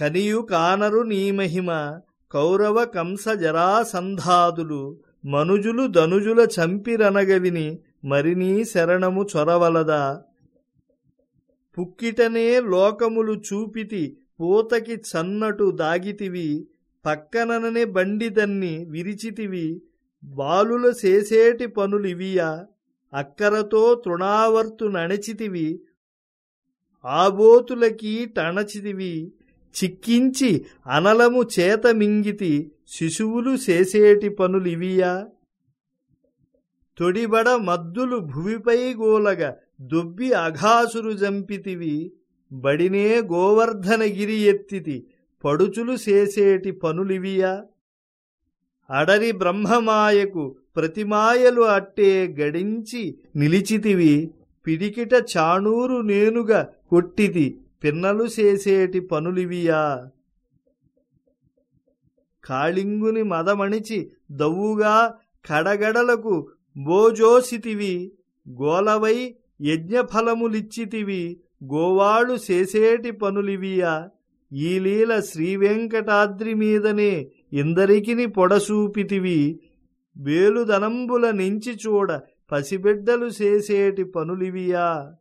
కనియు కానరు నీ మహిమ కౌరవ కంస జరాసంధాదులు మనుజులు ధనుజుల చంపిరనగవిని మరినీ శరణము చొరవలదా? పుక్కిటనే లోకములు చూపితి పూతకి చన్నటు దాగితివి పక్కనననే బండిదన్ని విరిచితివి బాలుల చేసేటి పనులివియా? అక్కరతో తృణావర్తు నణచితివి ఆబోతులకి టణచితివి చిక్కించి అనలము చేత మింగితి శిశువులు చేసేటి పనులివియా? తొడిబడ మద్దులు భువిపై గోలగ దుబ్బి అఘాసురు జంపితివి బడినే గోవర్ధనగిరి ఎత్తితి పడుచులు చేసేటి పనులివియా? అడరి బ్రహ్మమాయకు ప్రతిమాయలు అట్టే గడించి నిలిచితివి పిడికిట చాణూరు నేనుగా కొట్టితి పిన్నలు చేసేటి పనులివియా? కాళింగుని మదమణిచి దవ్వుగా కడగడలకు బోజోసితివి గోలవై యజ్ఞఫలములిచ్చితివి గోవాళు చేసేటి పనులివియా? ఈ లీల శ్రీవెంకటాద్రి మీదనే ఇందరికిని పొడసూపితివి వేలుదనంబుల నించి చూడ పసిబిడ్డలు చేసేటి పనులివియా?